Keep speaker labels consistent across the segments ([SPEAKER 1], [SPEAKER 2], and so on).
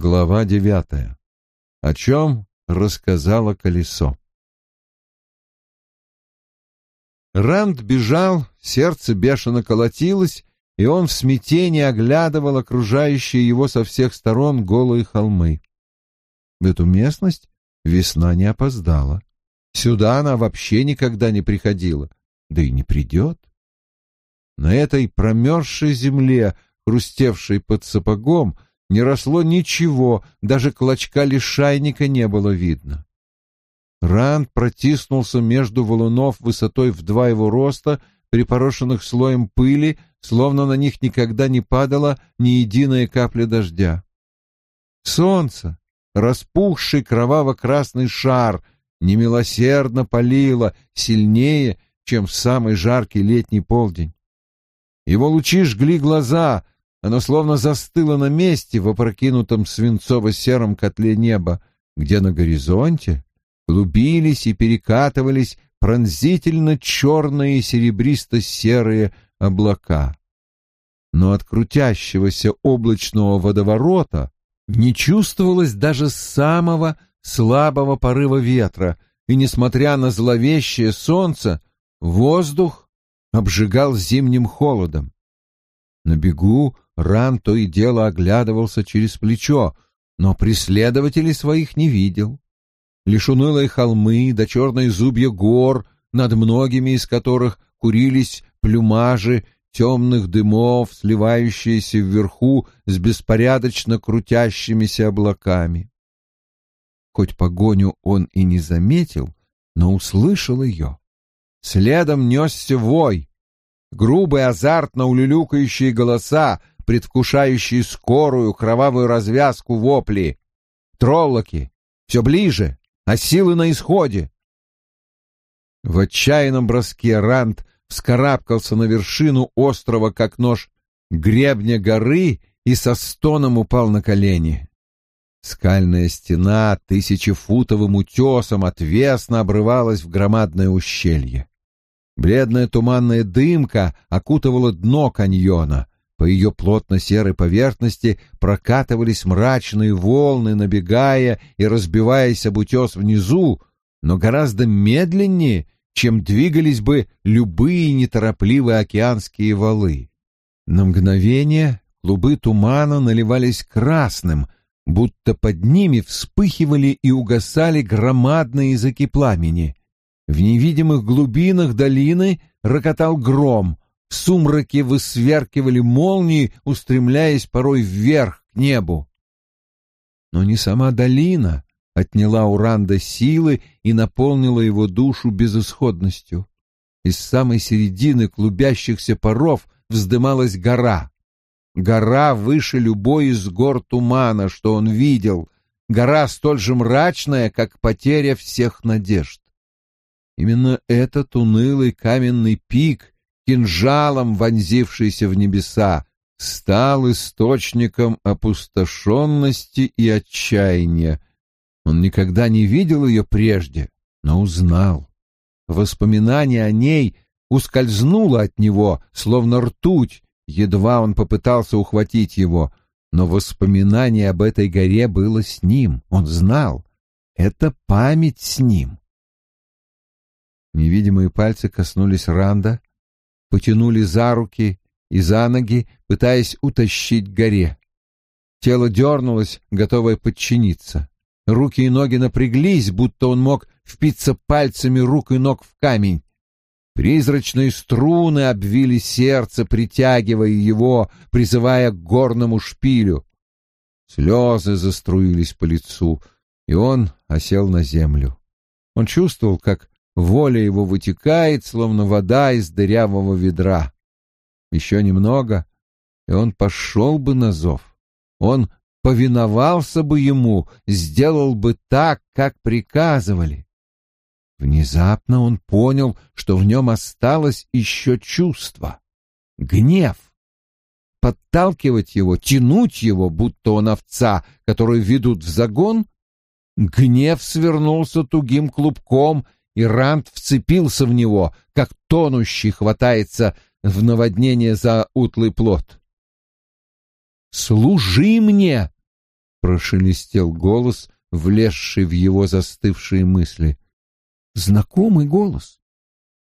[SPEAKER 1] Глава девятая. О чем рассказало колесо. Ранд бежал, сердце бешено колотилось, и он в смятении оглядывал окружающие его со всех сторон голые холмы. В эту местность весна не опоздала. Сюда она вообще никогда не приходила, да и не придет. На этой промерзшей земле, хрустевшей под сапогом, не росло ничего, даже клочка лишайника не было видно. Ранд протиснулся между валунов высотой в два его роста, припорошенных слоем пыли, словно на них никогда не падала ни единая капля дождя. Солнце, распухший кроваво-красный шар, немилосердно палило сильнее, чем в самый жаркий летний полдень. Его лучи жгли глаза, оно словно застыло на месте в опрокинутом свинцово-сером котле неба, где на горизонте клубились и перекатывались пронзительно черные и серебристо-серые облака. Но от крутящегося облачного водоворота не чувствовалось даже самого слабого порыва ветра, и, несмотря на зловещее солнце, воздух обжигал зимним холодом. На бегу Ран то и дело оглядывался через плечо, но преследователей своих не видел. Лишь унылые холмы да черные зубья гор, над многими из которых курились плюмажи темных дымов, сливающиеся вверху с беспорядочно крутящимися облаками. Хоть погоню он и не заметил, но услышал ее. Следом несся вой. Грубые, азартно улюлюкающие голоса, предвкушающие скорую кровавую развязку вопли. Троллоки! Все ближе, а силы на исходе. В отчаянном броске Рант вскарабкался на вершину острова, как нож, гребня горы и со стоном упал на колени. Скальная стена тысячефутовым утесом отвесно обрывалась в громадное ущелье. Бледная туманная дымка окутывала дно каньона. По ее плотно-серой поверхности прокатывались мрачные волны, набегая и разбиваясь об утес внизу, но гораздо медленнее, чем двигались бы любые неторопливые океанские валы. На мгновение клубы тумана наливались красным, будто под ними вспыхивали и угасали громадные языки пламени. В невидимых глубинах долины рокотал гром, в сумраке высверкивали молнии, устремляясь порой вверх к небу. Но не сама долина отняла у Ранда силы и наполнила его душу безысходностью. Из самой середины клубящихся паров вздымалась гора. Гора выше любой из гор тумана, что он видел, гора столь же мрачная, как потеря всех надежд. Именно этот унылый каменный пик, кинжалом вонзившийся в небеса, стал источником опустошенности и отчаяния. Он никогда не видел ее прежде, но узнал. Воспоминание о ней ускользнуло от него, словно ртуть, едва он попытался ухватить его, но воспоминание об этой горе было с ним, он знал. Это память с ним. Невидимые пальцы коснулись Ранда, потянули за руки и за ноги, пытаясь утащить к горе. Тело дернулось, готовое подчиниться. Руки и ноги напряглись, будто он мог впиться пальцами рук и ног в камень. Призрачные струны обвили сердце, притягивая его, призывая к горному шпилю. Слезы заструились по лицу, и он осел на землю. Он чувствовал, как Воля его вытекает, словно вода из дырявого ведра. Еще немного, и он пошел бы на зов. Он повиновался бы ему, сделал бы так, как приказывали. Внезапно он понял, что в нем осталось еще чувство — гнев. Подталкивать его, тянуть его, будто он овца, которую ведут в загон, гнев свернулся тугим клубком — и Рант вцепился в него, как тонущий хватается в наводнение за утлый плод. «Служи мне!» — прошелестел голос, влезший в его застывшие мысли. Знакомый голос.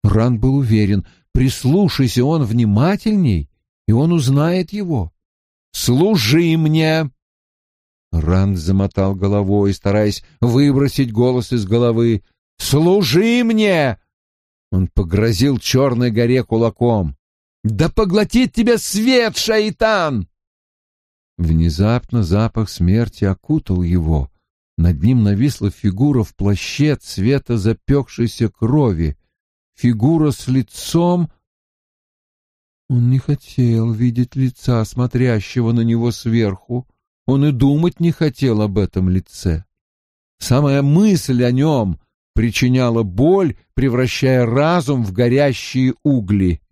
[SPEAKER 1] Ран был уверен, прислушайся он внимательней, и он узнает его. «Служи мне!» Ранд замотал головой, стараясь выбросить голос из головы. «Служи мне!» Он погрозил черной горе кулаком. «Да поглотит тебя свет, шайтан!» Внезапно запах смерти окутал его. Над ним нависла фигура в плаще цвета запекшейся крови. Фигура с лицом... Он не хотел видеть лица, смотрящего на него сверху. Он и думать не хотел об этом лице. Самая мысль о нем причиняла боль, превращая разум в горящие угли.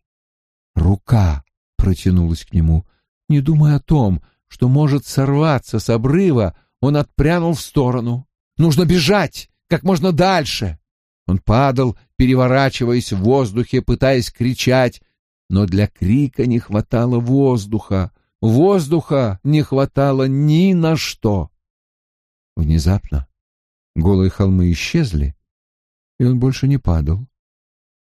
[SPEAKER 1] Рука протянулась к нему. Не думая о том, что может сорваться с обрыва, он отпрянул в сторону. «Нужно бежать! Как можно дальше!» Он падал, переворачиваясь в воздухе, пытаясь кричать, но для крика не хватало воздуха. Воздуха не хватало ни на что. Внезапно голые холмы исчезли, и он больше не падал.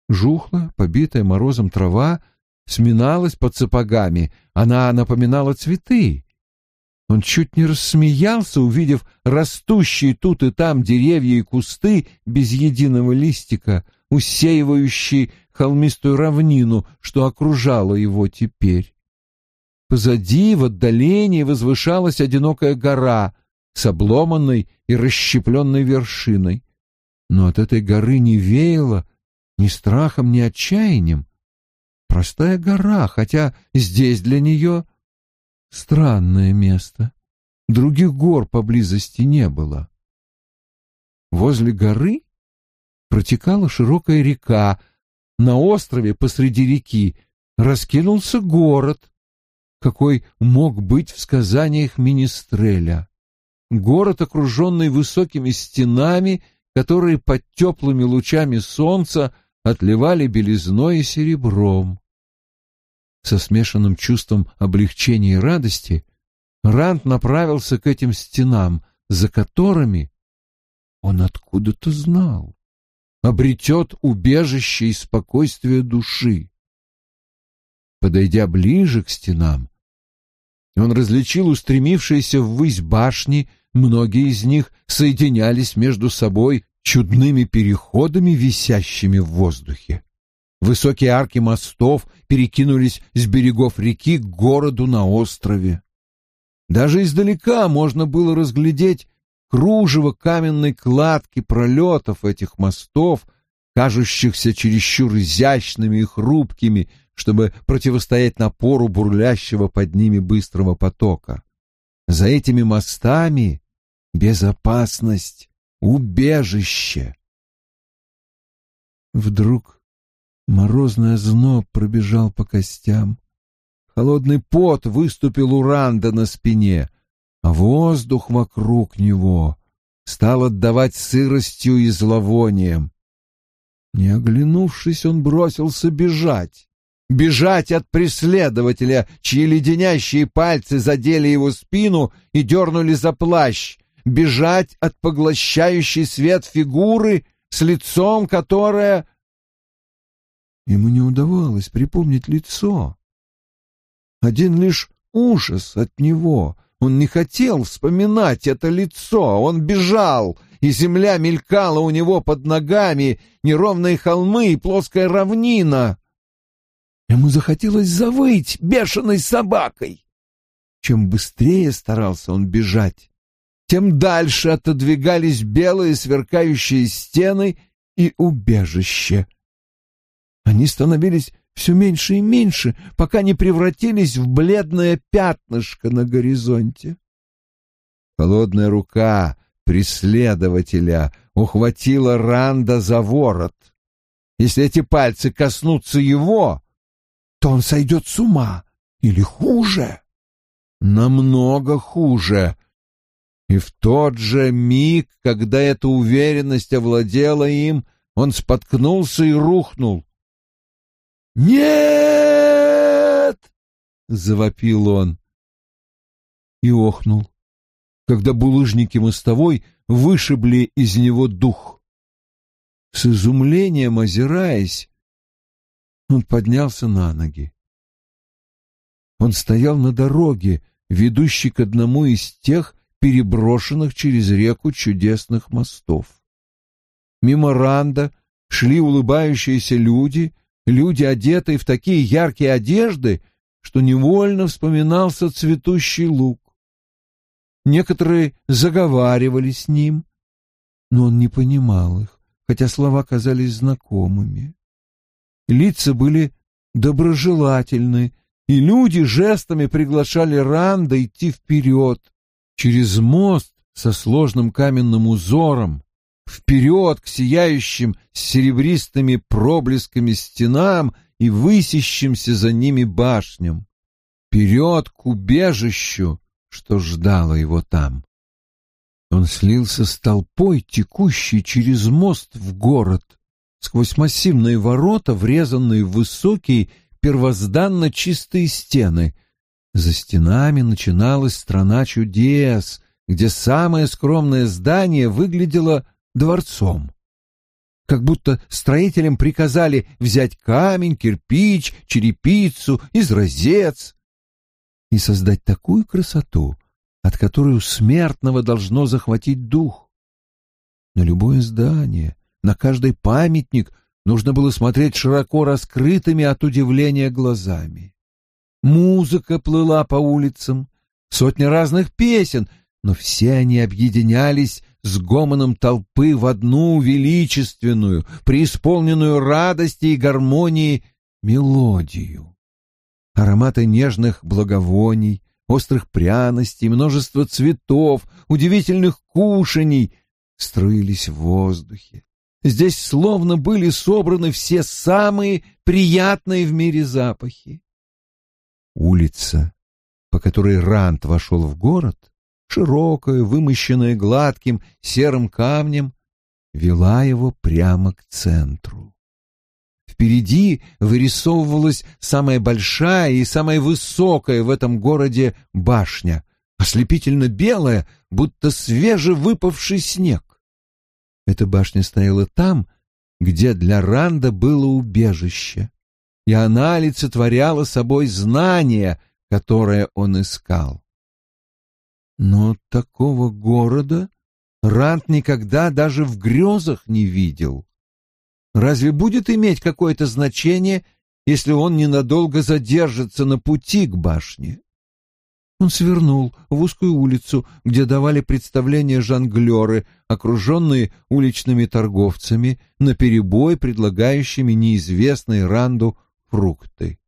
[SPEAKER 1] Жухла, побитая морозом трава, сминалась под сапогами, она напоминала цветы. Он чуть не рассмеялся, увидев растущие тут и там деревья и кусты без единого листика, усеивающие холмистую равнину, что окружало его теперь. Позади, в отдалении, возвышалась одинокая гора с обломанной и расщепленной вершиной. Но от этой горы не веяло ни страхом, ни отчаянием. Простая гора, хотя здесь для нее странное место. Других гор поблизости не было. Возле горы протекала широкая река. На острове посреди реки раскинулся город, какой мог быть в сказаниях Министреля. Город, окруженный высокими стенами, которые под теплыми лучами солнца отливали белизной и серебром. Со смешанным чувством облегчения и радости Рант направился к этим стенам, за которыми он откуда-то знал, обретет убежище и спокойствие души. Подойдя ближе к стенам, он различил устремившиеся ввысь башни, многие из них соединялись между собой чудными переходами, висящими в воздухе. Высокие арки мостов перекинулись с берегов реки к городу на острове. Даже издалека можно было разглядеть кружево каменной кладки пролетов этих мостов, кажущихся чересчур изящными и хрупкими, чтобы противостоять напору бурлящего под ними быстрого потока. За этими мостами безопасность, убежище. Вдруг морозный озноб пробежал по костям. Холодный пот выступил у Ранда на спине, а воздух вокруг него стал отдавать сыростью и зловонием. Не оглянувшись, он бросился бежать бежать от преследователя, чьи леденящие пальцы задели его спину и дернули за плащ, бежать от поглощающей свет фигуры с лицом, которое... Ему не удавалось припомнить лицо. Один лишь ужас от него. Он не хотел вспоминать это лицо. Он бежал, и земля мелькала у него под ногами, неровные холмы и плоская равнина. Ему захотелось завыть бешеной собакой. Чем быстрее старался он бежать, тем дальше отодвигались белые сверкающие стены и убежище. Они становились все меньше и меньше, пока не превратились в бледное пятнышко на горизонте. Холодная рука преследователя ухватила Ранда за ворот. Если эти пальцы коснутся его, то он сойдет с ума. Или хуже. Намного хуже. И в тот же миг, когда эта уверенность овладела им, он споткнулся и рухнул. «Нет!» — завопил он и охнул. когда булыжники мостовой вышибли из него дух. С изумлением озираясь, он поднялся на ноги. Он стоял на дороге, ведущей к одному из тех переброшенных через реку чудесных мостов. Мимо Ранда шли улыбающиеся люди, люди, одетые в такие яркие одежды, что невольно вспоминался цветущий луг. Некоторые заговаривали с ним, но он не понимал их, хотя слова казались знакомыми. Лица были доброжелательны, и люди жестами приглашали Ранда идти вперед, через мост со сложным каменным узором, вперед к сияющим серебристыми проблесками стенам и высящимся за ними башням, вперед к убежищу, что ждало его там. Он слился с толпой, текущей через мост в город, сквозь массивные ворота, врезанные в высокие, первозданно чистые стены. За стенами начиналась страна чудес, где самое скромное здание выглядело дворцом. Как будто строителям приказали взять камень, кирпич, черепицу, изразец и создать такую красоту, от которой у смертного должно захватить дух. На любое здание, на каждый памятник нужно было смотреть широко раскрытыми от удивления глазами. Музыка плыла по улицам, сотни разных песен, но все они объединялись с гомоном толпы в одну величественную, преисполненную радости и гармонии мелодию. Ароматы нежных благовоний, острых пряностей, множество цветов, удивительных кушаний струились в воздухе. Здесь словно были собраны все самые приятные в мире запахи. Улица, по которой Рант вошел в город, широкая, вымощенная гладким серым камнем, вела его прямо к центру. Впереди вырисовывалась самая большая и самая высокая в этом городе башня, ослепительно белая, будто свежевыпавший снег. Эта башня стояла там, где для Ранда было убежище, и она олицетворяла собой знание, которое он искал. Но такого города Ранд никогда даже в грезах не видел. Разве будет иметь какое-то значение, если он ненадолго задержится на пути к башне? Он свернул в узкую улицу, где давали представления жонглеры, окруженные уличными торговцами, наперебой предлагающими неизвестные Ранду фрукты.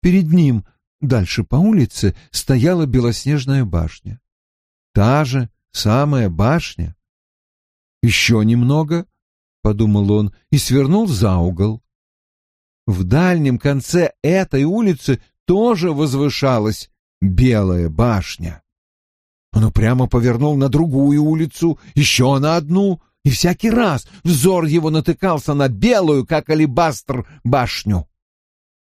[SPEAKER 1] Перед ним Дальше по улице стояла белоснежная башня. Та же самая башня. «Еще немного», — подумал он, и свернул за угол. В дальнем конце этой улицы тоже возвышалась белая башня. Он упрямо повернул на другую улицу, еще на одну, и всякий раз взор его натыкался на белую, как алебастр, башню.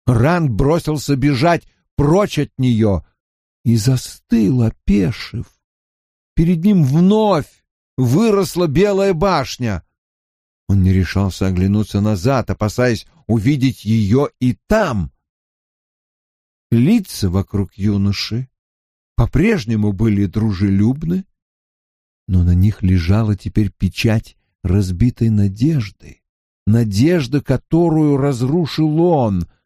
[SPEAKER 1] Ранд бросился бежать прочь от нее и застыл, опешив. Перед ним вновь выросла белая башня. Он не решался оглянуться назад, опасаясь увидеть ее и там. Лица вокруг юноши по-прежнему были дружелюбны, но на них лежала теперь печать разбитой надежды, надежда, которую разрушил он —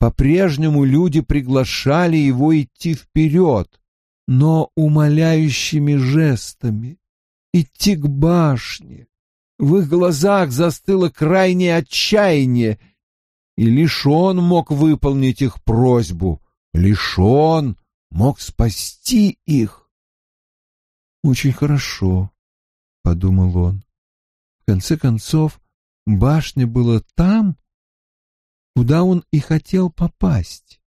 [SPEAKER 1] по-прежнему люди приглашали его идти вперед, но умоляющими жестами, идти к башне. В их глазах застыло крайнее отчаяние, и лишь он мог выполнить их просьбу, лишь он мог спасти их. «Очень хорошо», — подумал он. В конце концов, башня была там, куда он и хотел попасть.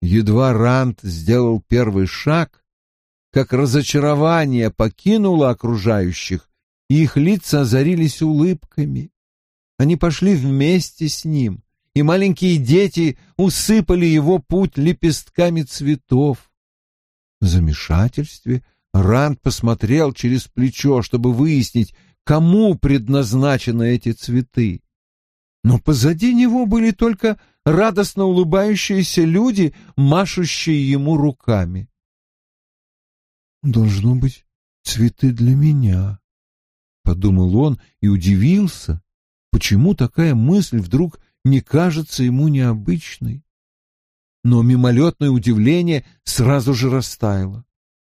[SPEAKER 1] Едва Рант сделал первый шаг, как разочарование покинуло окружающих, и их лица озарились улыбками. Они пошли вместе с ним, и маленькие дети усыпали его путь лепестками цветов. В замешательстве Ранд посмотрел через плечо, чтобы выяснить, кому предназначены эти цветы. Но позади него были только радостно улыбающиеся люди, машущие ему руками. «Должно быть, цветы для меня», — подумал он и удивился, почему такая мысль вдруг не кажется ему необычной. Но мимолетное удивление сразу же растаяло.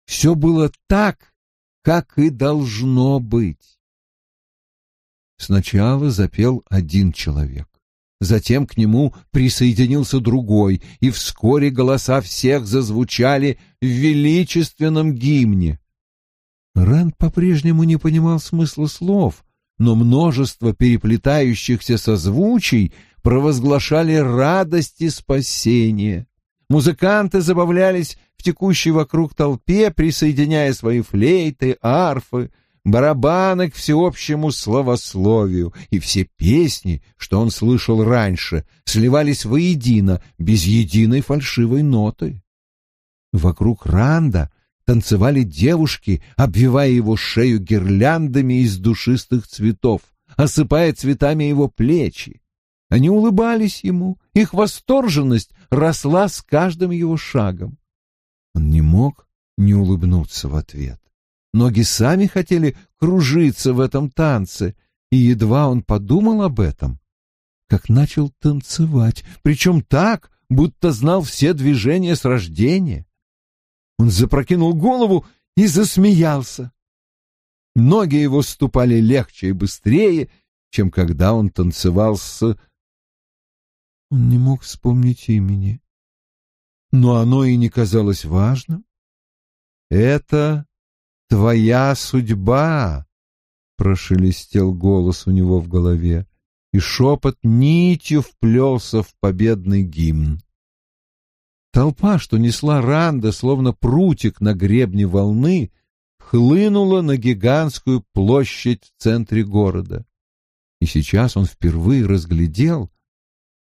[SPEAKER 1] Все было так, как и должно быть. Сначала запел один человек. Затем к нему присоединился другой, и вскоре голоса всех зазвучали в величественном гимне. Рэнд по-прежнему не понимал смысла слов, но множество переплетающихся созвучий провозглашали радость и спасение. Музыканты забавлялись в текущей вокруг толпе, присоединяя свои флейты, арфы, барабаны к всеобщему словословию, и все песни, что он слышал раньше, сливались воедино, без единой фальшивой ноты. Вокруг Ранда танцевали девушки, обвивая его шею гирляндами из душистых цветов, осыпая цветами его плечи. Они улыбались ему, их восторженность росла с каждым его шагом. Он не мог не улыбнуться в ответ. Ноги сами хотели кружиться в этом танце, и едва он подумал об этом, как начал танцевать, причем так, будто знал все движения с рождения. Он запрокинул голову и засмеялся. Ноги его ступали легче и быстрее, чем когда он танцевал с... Он не мог вспомнить имени, но оно и не казалось важным. Это твоя судьба, прошелестел голос у него в голове, и шепот нитью вплелся в победный гимн. Толпа, что несла Ранда, словно прутик на гребне волны, хлынула на гигантскую площадь в центре города. И сейчас он впервые разглядел,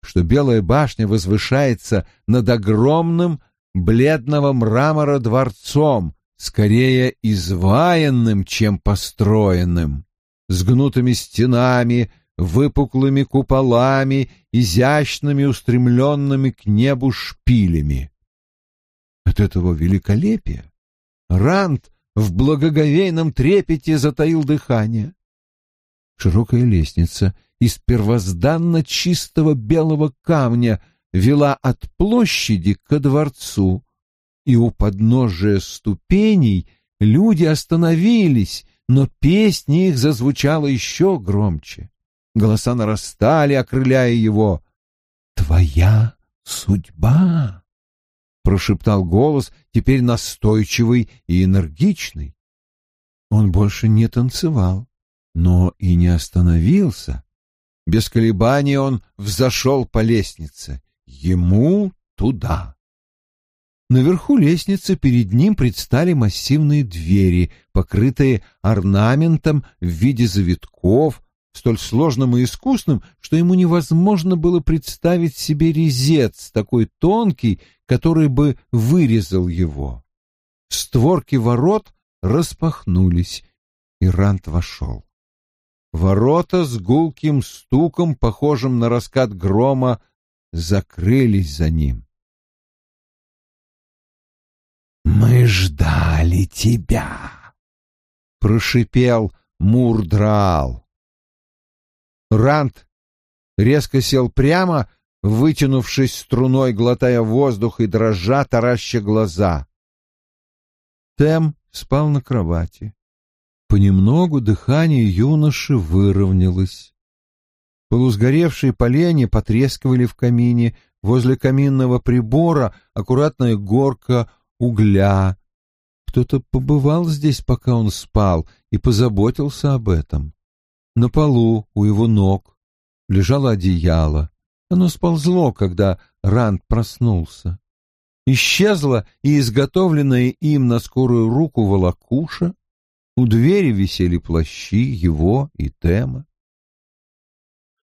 [SPEAKER 1] что Белая башня возвышается над огромным бледного мрамора дворцом, скорее изваянным, чем построенным, с гнутыми стенами, выпуклыми куполами, изящными устремленными к небу шпилями. От этого великолепия Ранд в благоговейном трепете затаил дыхание. Широкая лестница из первозданно чистого белого камня вела от площади ко дворцу, и у подножия ступеней люди остановились, но песня их зазвучала еще громче. Голоса нарастали, окрыляя его. «Твоя судьба!» — прошептал голос, теперь настойчивый и энергичный. Он больше не танцевал, но и не остановился. Без колебаний он взошел по лестнице. Ему туда. Наверху лестницы перед ним предстали массивные двери, покрытые орнаментом в виде завитков, столь сложным и искусным, что ему невозможно было представить себе резец такой тонкий, который бы вырезал его. Створки ворот распахнулись, и Рант вошел. Ворота с гулким стуком, похожим на раскат грома, закрылись за ним. «Мы ждали тебя!» — прошипел Мурдрал. Рант резко сел прямо, вытянувшись струной, глотая воздух и дрожа, тараща глаза. Тем спал на кровати. Понемногу дыхание юноши выровнялось. Полусгоревшие поленья потрескивали в камине, возле каминного прибора аккуратная горка угля. Кто-то побывал здесь, пока он спал, и позаботился об этом. На полу у его ног лежало одеяло. Оно сползло, когда Ранд проснулся. Исчезла и изготовленная им на скорую руку волокуша. У двери висели плащи его и Тема.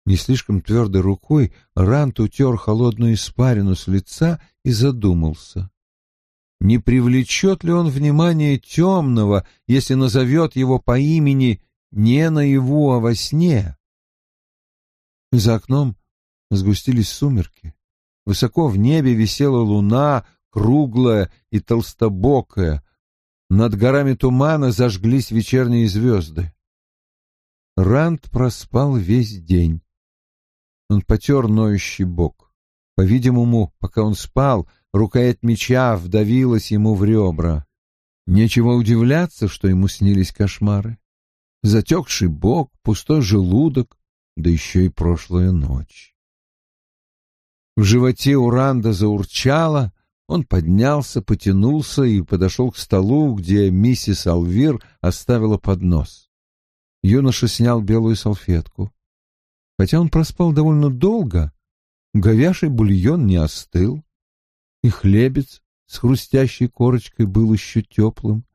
[SPEAKER 1] Не слишком твердой рукой Рант утер холодную испарину с лица и задумался. не привлечет ли он внимание темного, если назовет его по имени не наяву, а во сне? За окном сгустились сумерки. Высоко в небе висела луна, круглая и толстобокая. Над горами тумана зажглись вечерние звезды. Ранд проспал весь день. Он потер ноющий бок. По-видимому, пока он спал, рукоять меча вдавилась ему в ребра. Нечего удивляться, что ему снились кошмары. Затекший бок, пустой желудок, да еще и прошлая ночь. В животе у Ранда заурчало, он поднялся, потянулся и подошел к столу, где миссис Алвир оставила поднос. Юноша снял белую салфетку. Хотя он проспал довольно долго, говяжий бульон не остыл, и хлебец с хрустящей корочкой был еще теплым.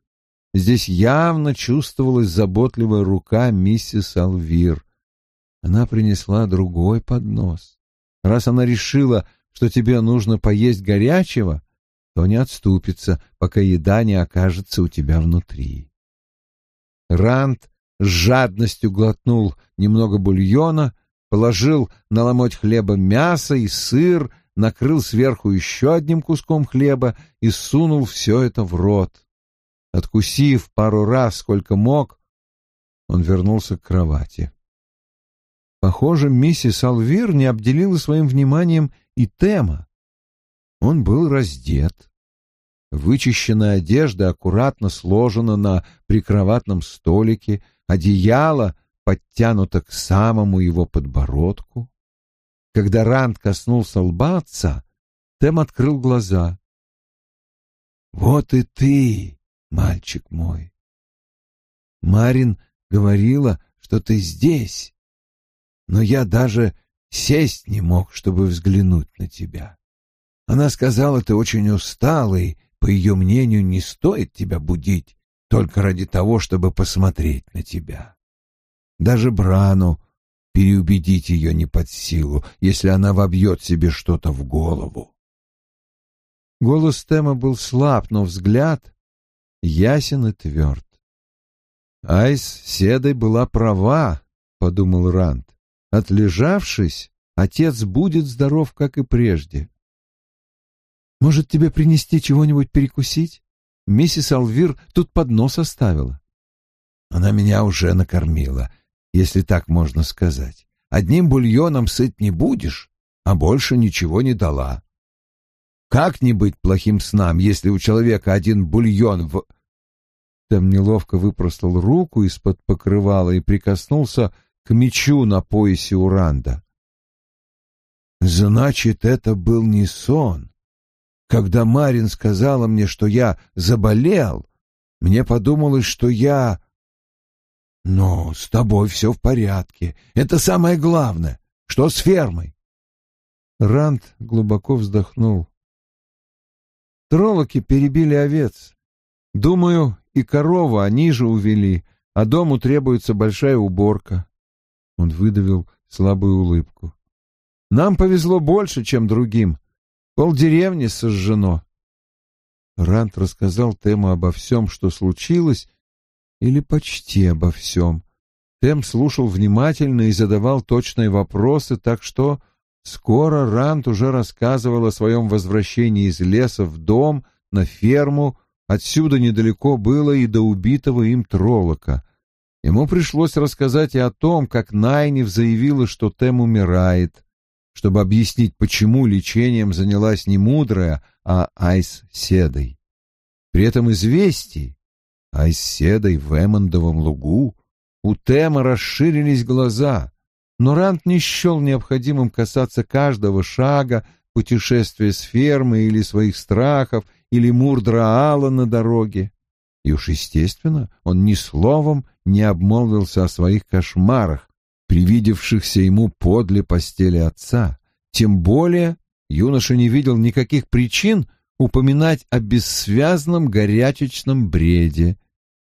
[SPEAKER 1] Здесь явно чувствовалась заботливая рука миссис Алвир. Она принесла другой поднос. Раз она решила, что тебе нужно поесть горячего, то не отступится, пока еда не окажется у тебя внутри. Ранд с жадностью глотнул немного бульона, положил на ломоть хлеба мясо и сыр, накрыл сверху еще одним куском хлеба и сунул все это в рот. Откусив пару раз, сколько мог, он вернулся к кровати. Похоже, миссис Алвир не обделила своим вниманием и Тема. Он был раздет. Вычищенная одежда аккуратно сложена на прикроватном столике, одеяло подтянуто к самому его подбородку. Когда Ранд коснулся лба отца, Тем открыл глаза. «Вот и ты, мальчик мой. Марин говорила, что ты здесь, но я даже сесть не мог, чтобы взглянуть на тебя. Она сказала, ты очень усталый, по ее мнению, не стоит тебя будить только ради того, чтобы посмотреть на тебя. Даже Брану переубедить ее не под силу, если она вобьет себе что-то в голову. Голос Тема был слаб, но взгляд ясен и тверд. Айс Седой была права, — подумал Ранд. Отлежавшись, отец будет здоров, как и прежде. «Может, тебе принести чего-нибудь перекусить? Миссис Алвир тут поднос оставила». «Она меня уже накормила если так можно сказать. Одним бульоном сыт не будешь, а больше ничего не дала. Как не быть плохим сном, если у человека один бульон в... Там неловко выпростал руку из-под покрывала и прикоснулся к мечу на поясе Уранда. Значит, это был не сон. Когда Марин сказала мне, что я заболел, мне подумалось, что я но с тобой все в порядке. Это самое главное. Что с фермой? Ранд глубоко вздохнул. Троллоки перебили овец. Думаю, и корову они же увели, а дому требуется большая уборка. Он выдавил слабую улыбку. Нам повезло больше, чем другим. Полдеревни сожжено. Рант рассказал Тему обо всем, что случилось, или почти обо всем. Тем слушал внимательно и задавал точные вопросы, так что скоро Рант уже рассказывал о своем возвращении из леса в дом, на ферму, отсюда недалеко было и до убитого им троллока. Ему пришлось рассказать и о том, как Найнев заявила, что Тем умирает, чтобы объяснить, почему лечением занялась не мудрая, а Айс Седой. При этом известий а из седой в Эммондовом лугу у Тема расширились глаза, но Рант не счел необходимым касаться каждого шага путешествия с фермы или своих страхов, или Мурдраала на дороге. И уж естественно, он ни словом не обмолвился о своих кошмарах, привидевшихся ему подле постели отца. Тем более юноша не видел никаких причин упоминать о бессвязном горячечном бреде.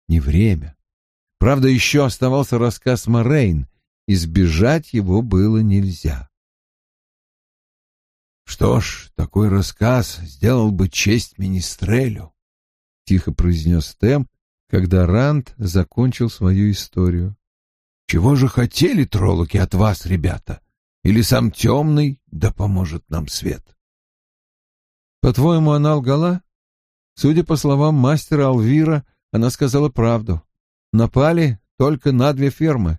[SPEAKER 1] Не время. Правда, еще оставался рассказ Морейн, избежать его было нельзя. Что ж, такой рассказ сделал бы честь министрелю, — тихо произнес Тем, когда Ранд закончил свою историю. Чего же хотели троллоки от вас, ребята? Или сам темный, да поможет нам свет? По-твоему, она лгала? Судя по словам мастера Алвира, она сказала правду. Напали только на две фермы.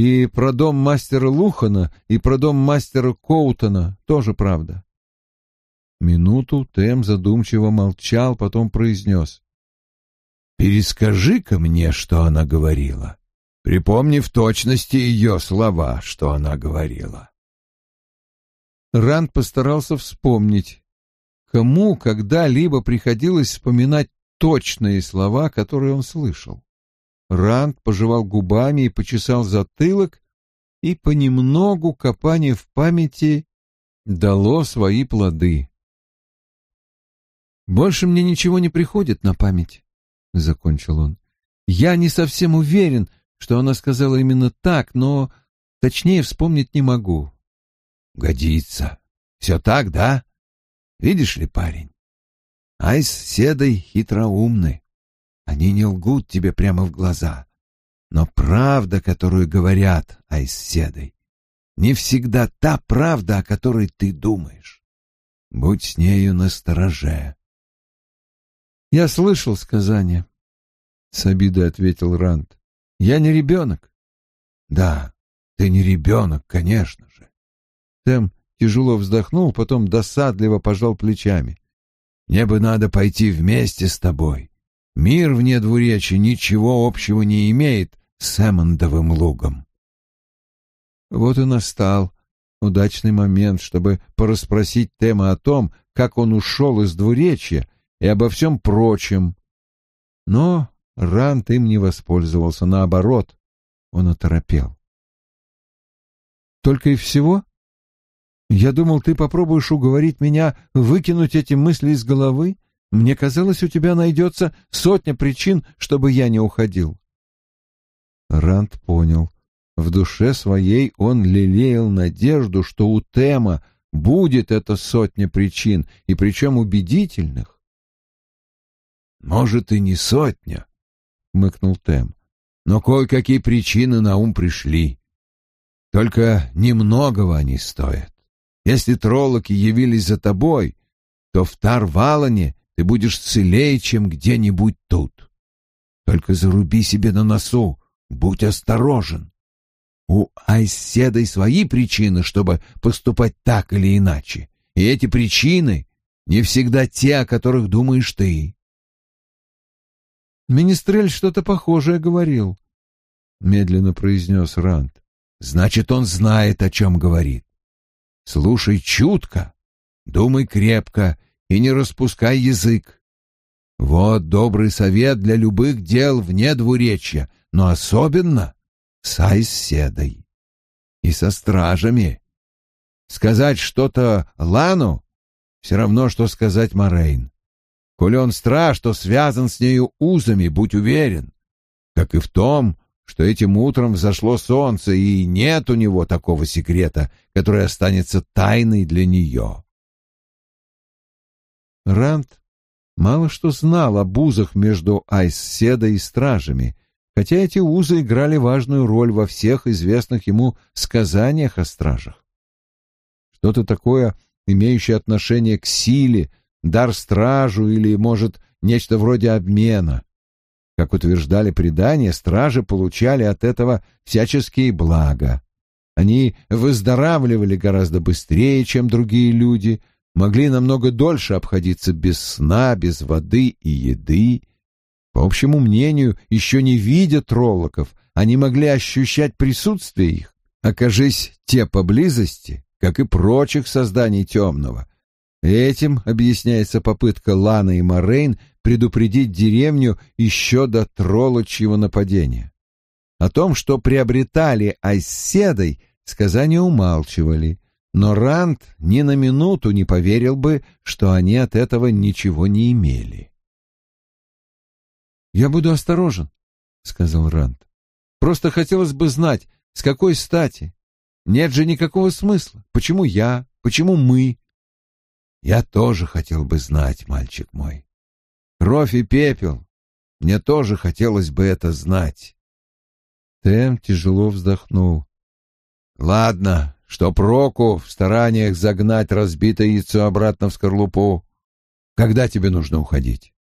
[SPEAKER 1] И про дом мастера Лухана, и про дом мастера Коутона тоже правда. Минуту Тем задумчиво молчал, потом произнес. «Перескажи-ка мне, что она говорила. Припомни в точности ее слова, что она говорила». Ранд постарался вспомнить, кому когда-либо приходилось вспоминать точные слова, которые он слышал. Ранд пожевал губами и почесал затылок, и понемногу копание в памяти дало свои плоды. «Больше мне ничего не приходит на память», — закончил он. «Я не совсем уверен, что она сказала именно так, но точнее вспомнить не могу». «Годится. Все так, да? Видишь ли, парень, Айс Седой хитроумны. Они не лгут тебе прямо в глаза. Но правда, которую говорят Седой, не всегда та правда, о которой ты думаешь. Будь с нею настороже. Я слышал сказание, — с обидой ответил Ранд. Я не ребенок. Да, ты не ребенок, конечно же. Тем тяжело вздохнул, потом досадливо пожал плечами. Мне бы надо пойти вместе с тобой. Мир вне двуречи ничего общего не имеет с Эммондовым лугом. Вот и настал удачный момент, чтобы порасспросить Тема о том, как он ушел из двуречья и обо всем прочем. Но Рант им не воспользовался, наоборот, он оторопел. «Только и всего? Я думал, ты попробуешь уговорить меня выкинуть эти мысли из головы. Мне казалось, у тебя найдется сотня причин, чтобы я не уходил». Рант понял. В душе своей он лелеял надежду, что у Тема будет эта сотня причин, и причем убедительных. «Может, и не сотня», — мыкнул Тем, — «но кое-какие причины на ум пришли. Только немногого они стоят. Если троллоки явились за тобой, то в Тарвалане ты будешь целее, чем где-нибудь тут. Только заруби себе на носу, будь осторожен. У Айседой свои причины, чтобы поступать так или иначе, и эти причины не всегда те, о которых думаешь ты. Министрель что-то похожее говорил, — медленно произнес Ранд. Значит, он знает, о чем говорит. Слушай чутко, думай крепко и не распускай язык. Вот добрый совет для любых дел вне двуречья, но особенно с Айседой и со стражами. Сказать что-то Лану — все равно, что сказать Морейн. Коли он страж, то связан с нею узами, будь уверен. Как и в том, что этим утром взошло солнце, и нет у него такого секрета, который останется тайной для нее. Ранд мало что знал об узах между Айсседой и стражами, хотя эти узы играли важную роль во всех известных ему сказаниях о стражах. Что-то такое, имеющее отношение к силе, дар стражу или, может, нечто вроде обмена. Как утверждали предания, стражи получали от этого всяческие блага. Они выздоравливали гораздо быстрее, чем другие люди, могли намного дольше обходиться без сна, без воды и еды. По общему мнению, еще не видя троллоков, они могли ощущать присутствие их. Окажись те поблизости, как и прочих созданий темного, Этим объясняется попытка Ланы и Морейн предупредить деревню еще до троллочьего нападения. О том, что приобретали Айседой, сказания умалчивали, но Ранд ни на минуту не поверил бы, что они от этого ничего не имели. «Я буду осторожен», — сказал Ранд. «Просто хотелось бы знать, с какой стати. Нет же никакого смысла. Почему я? Почему мы? Я тоже хотел бы знать, мальчик мой. Кровь и пепел. Мне тоже хотелось бы это знать. Тем тяжело вздохнул. Ладно, что проку в стараниях загнать разбитое яйцо обратно в скорлупу? Когда тебе нужно уходить?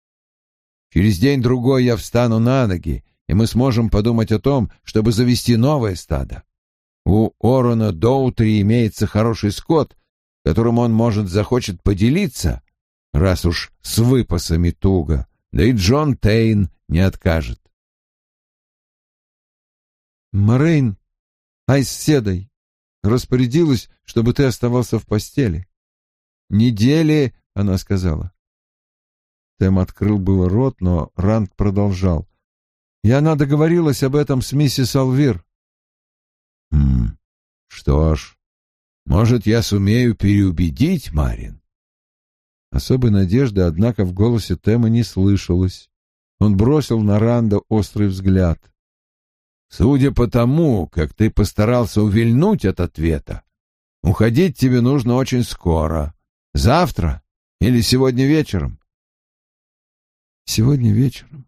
[SPEAKER 1] Через день-другой я встану на ноги, и мы сможем подумать о том, чтобы завести новое стадо. У Орона Доутри имеется хороший скот, которым он, может, захочет поделиться, раз уж с выпасами туго, да и Джон Тейн не откажет. Морейн, ай седой, распорядилась, чтобы ты оставался в постели. Недели, она сказала. Тем открыл было рот, но Ранд продолжал. И она договорилась об этом с миссис Алвир. Хм, что ж, может, я сумею переубедить Марин? Особой надежды, однако, в голосе Тема не слышалось. Он бросил на Ранда острый взгляд. «Судя по тому, как ты постарался увильнуть от ответа, уходить тебе нужно очень скоро. Завтра или сегодня вечером?» «Сегодня вечером»,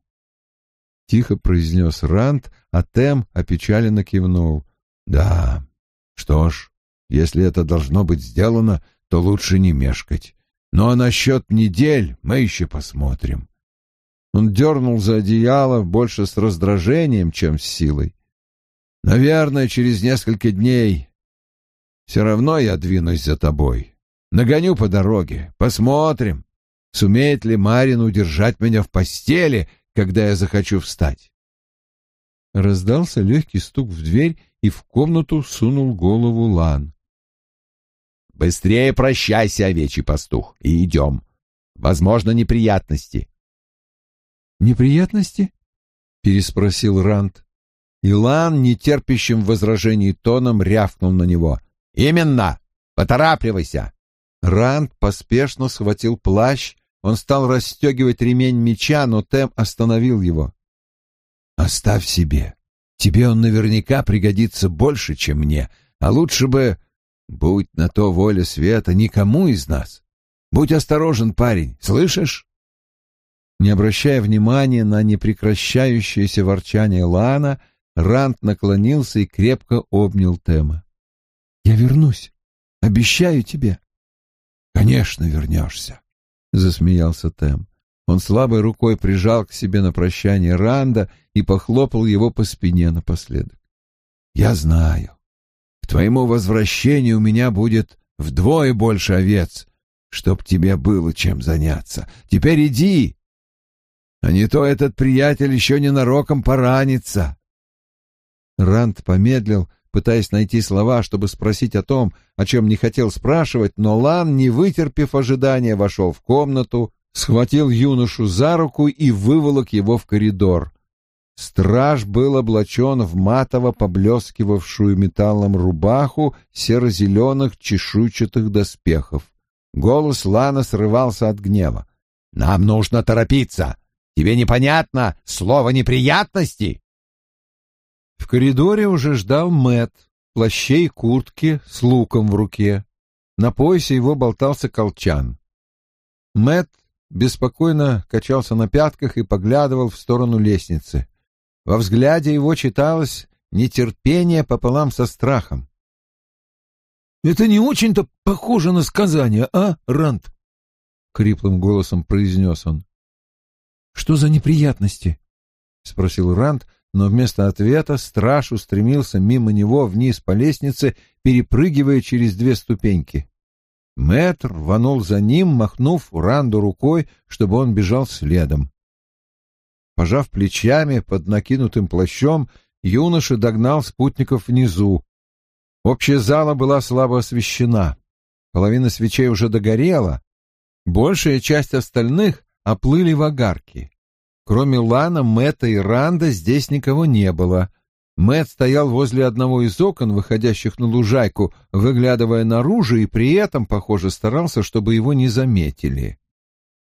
[SPEAKER 1] — тихо произнес Ранд, а Тем опечаленно кивнул. «Да, что ж, если это должно быть сделано, то лучше не мешкать. Ну а насчет недель мы еще посмотрим. Он дернул за одеяло больше с раздражением, чем с силой. Наверное, через несколько дней. Все равно я двинусь за тобой. Нагоню по дороге. Посмотрим, сумеет ли Марин удержать меня в постели, когда я захочу встать. Раздался легкий стук в дверь, и в комнату сунул голову Лан. Быстрее прощайся, овечий пастух, и идем. Возможно, неприятности. Неприятности? переспросил Рант. Илан, нетерпящим возражений тоном, рявкнул на него. Именно! Поторапливайся! Ранд поспешно схватил плащ, он стал расстегивать ремень меча, но Тем остановил его. «Оставь себе. Тебе он наверняка пригодится больше, чем мне, а лучше бы Будь на то воля света никому из нас. Будь осторожен, парень, слышишь? Не обращая внимания на непрекращающееся ворчание Лана, Рант наклонился и крепко обнял Тема. «Я вернусь. Обещаю тебе». «Конечно, вернешься», — засмеялся Тем. Он слабой рукой прижал к себе на прощание Ранда и похлопал его по спине напоследок. «Я знаю твоему возвращению у меня будет вдвое больше овец, чтоб тебе было чем заняться. Теперь иди, а не то этот приятель еще ненароком поранится. Ранд помедлил, пытаясь найти слова, чтобы спросить о том, о чем не хотел спрашивать, но Лан, не вытерпев ожидания, вошел в комнату, схватил юношу за руку и выволок его в коридор. Страж был облачен в матово поблескивавшую металлом рубаху серо-зеленых чешуйчатых доспехов. Голос Лана срывался от гнева. «Нам нужно торопиться! Тебе непонятно слово неприятности?» В коридоре уже ждал Мэт, плаще и куртке с луком в руке. На поясе его болтался колчан. Мэт беспокойно качался на пятках и поглядывал в сторону лестницы. Во взгляде его читалось нетерпение пополам со страхом. «Это не очень-то похоже на сказание, а, Рант?» — хриплым голосом произнес он. «Что за неприятности?» — спросил Рант, но вместо ответа страж устремился мимо него вниз по лестнице, перепрыгивая через две ступеньки. Мэтр рванул за ним, махнув Ранду рукой, чтобы он бежал следом. Пожав плечами под накинутым плащом, юноша догнал спутников внизу. Общая зала была слабо освещена. Половина свечей уже догорела. Большая часть остальных оплыли в огарки. Кроме Лана, Мэтта и Ранда здесь никого не было. Мэтт стоял возле одного из окон, выходящих на лужайку, выглядывая наружу, и при этом, похоже, старался, чтобы его не заметили.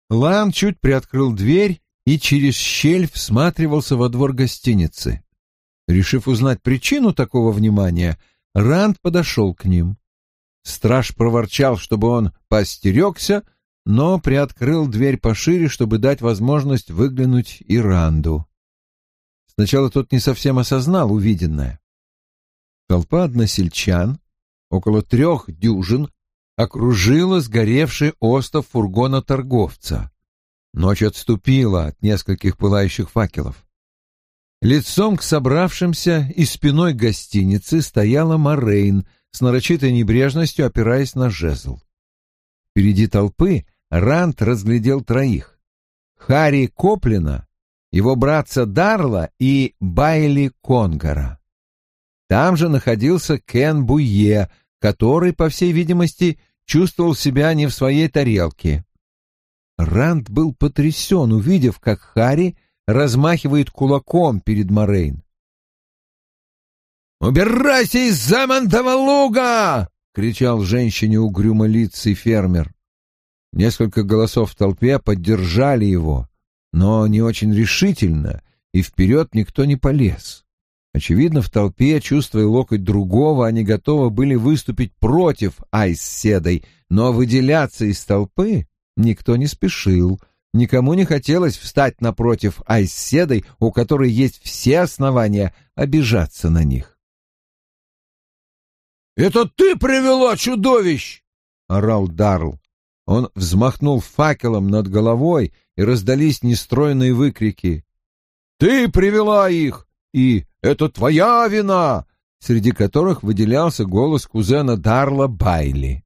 [SPEAKER 1] Лан чуть приоткрыл дверь и через щель всматривался во двор гостиницы. Решив узнать причину такого внимания, Ранд подошел к ним. Страж проворчал, чтобы он поостерегся, но приоткрыл дверь пошире, чтобы дать возможность выглянуть Иранду. Сначала тот не совсем осознал увиденное. Толпа односельчан, около трех дюжин, окружила сгоревший остов фургона торговца. Ночь отступила от нескольких пылающих факелов. Лицом к собравшимся и спиной гостиницы стояла Морейн с нарочитой небрежностью, опираясь на жезл. Впереди толпы Рант разглядел троих. Харри Коплина, его братца Дарла и Байли Конгара. Там же находился Кен Буе, который, по всей видимости, чувствовал себя не в своей тарелке. Ранд был потрясен, увидев, как Харри размахивает кулаком перед Морейн. «Убирайся из замантого луга!» — кричал женщине угрюмо лицый фермер. Несколько голосов в толпе поддержали его, но не очень решительно, и вперед никто не полез. Очевидно, в толпе, чувствуя локоть другого, они готовы были выступить против Айс-Седой, но выделяться из толпы никто не спешил. Никому не хотелось встать напротив Айс-Седой, у которой есть все основания обижаться на них. «Это ты привела чудовищ!» — орал Дарл. Он взмахнул факелом над головой, и раздались нестройные выкрики. «Ты привела их! И это твоя вина!» среди которых выделялся голос кузена Дарла Байли.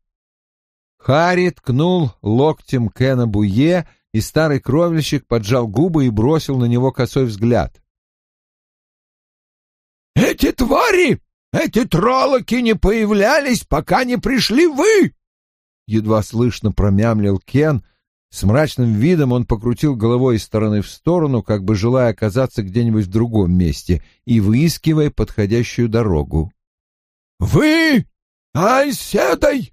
[SPEAKER 1] Харри ткнул локтем Кена Буе, и старый кровельщик поджал губы и бросил на него косой взгляд. «Эти твари эти троллоки не появлялись, пока не пришли вы!» Едва слышно промямлил Кен. С мрачным видом он покрутил головой из стороны в сторону, как бы желая оказаться где-нибудь в другом месте и выискивая подходящую дорогу. «Вы? Айседой!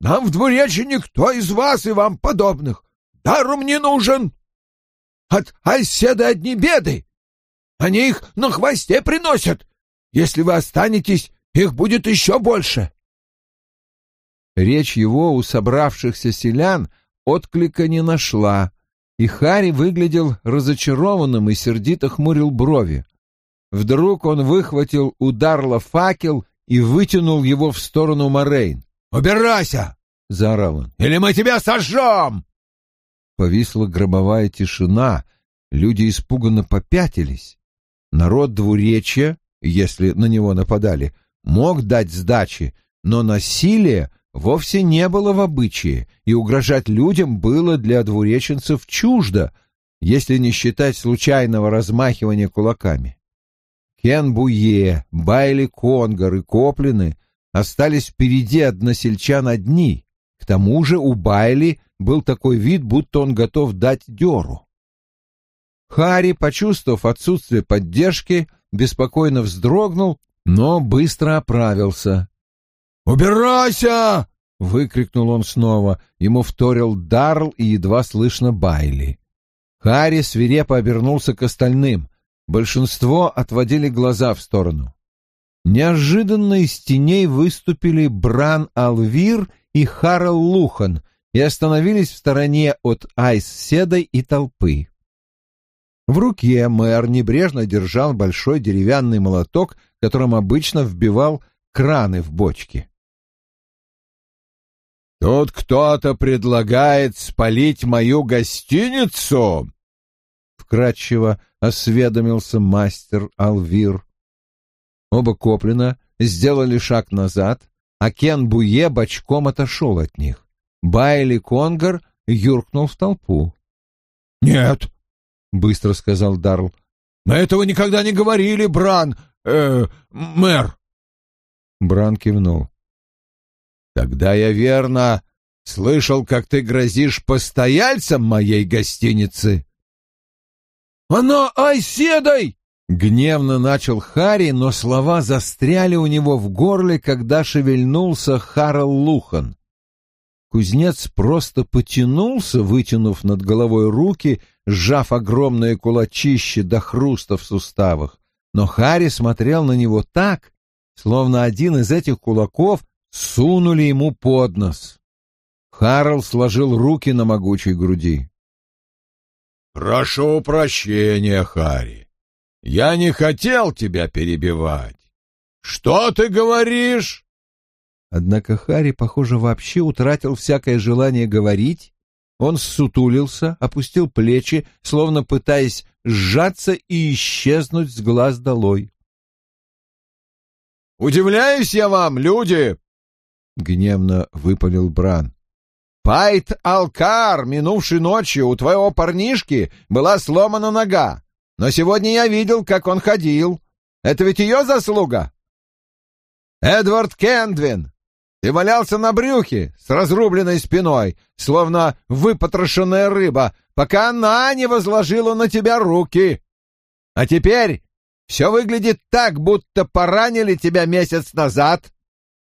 [SPEAKER 1] Нам в двуречи никто из вас и вам подобных. Даром не нужен. От Айседы одни беды. Они их на хвосте приносят, если вы останетесь, их будет еще больше. Речь его у собравшихся селян отклика не нашла, и Хари выглядел разочарованным и сердито хмурил брови. Вдруг он выхватил у Дарла факел и вытянул его в сторону Морейн. «Убирайся!» — заорал он. «Или мы тебя сожжем!» Повисла гробовая тишина, люди испуганно попятились. Народ двуречья если на него нападали, мог дать сдачи, но насилие вовсе не было в обычае, и угрожать людям было для двуреченцев чуждо, если не считать случайного размахивания кулаками. Кен Буе, Байли Конгар и Коплины остались впереди односельчан одни, к тому же у Байли был такой вид, будто он готов дать дёру. Хари, почувствовав отсутствие поддержки, беспокойно вздрогнул, но быстро оправился. «Убирайся!» — выкрикнул он снова. Ему вторил Дарл и едва слышно Байли. Харри свирепо обернулся к остальным. Большинство отводили глаза в сторону. Неожиданно из теней выступили Бран Алвир и Харл Лухан и остановились в стороне от Айс Седой и толпы. В руке мэр небрежно держал большой деревянный молоток, которым обычно вбивал краны в бочки. «Тут кто-то предлагает спалить мою гостиницу?» — вкратчиво осведомился мастер Алвир. Оба Коплина сделали шаг назад, а Кен Буе бочком отошел от них. Байли Конгар юркнул в толпу. «Нет, — быстро сказал Дарл. «Мы этого никогда не говорили, Бран, э, мэр!» Бран кивнул. «Тогда я верно слышал, как ты грозишь постояльцам моей гостиницы». «Она айседой!» — гневно начал Хари, но слова застряли у него в горле, когда шевельнулся Харл Лухан. Кузнец просто потянулся, вытянув над головой руки, сжав огромное кулачище до хруста в суставах. Но Харри смотрел на него так, словно один из этих кулаков сунули ему под нос. Харл сложил руки на могучей груди.
[SPEAKER 2] «Прошу прощения, Хари. Я не хотел тебя перебивать. Что ты говоришь?»
[SPEAKER 1] Однако Хари, похоже, вообще утратил всякое желание говорить. Он ссутулился, опустил плечи, словно пытаясь сжаться и исчезнуть с глаз долой.
[SPEAKER 2] «Удивляюсь я вам, люди!» — гневно выпалил Бран. «Пайт Алкар, минувшей ночью у твоего парнишки была сломана нога, но сегодня я видел, как он ходил. Это ведь ее заслуга?» «Эдвард Кендвин, ты валялся на брюхе с разрубленной спиной, словно выпотрошенная рыба, пока она не возложила на тебя руки. А теперь все выглядит так, будто поранили тебя месяц назад,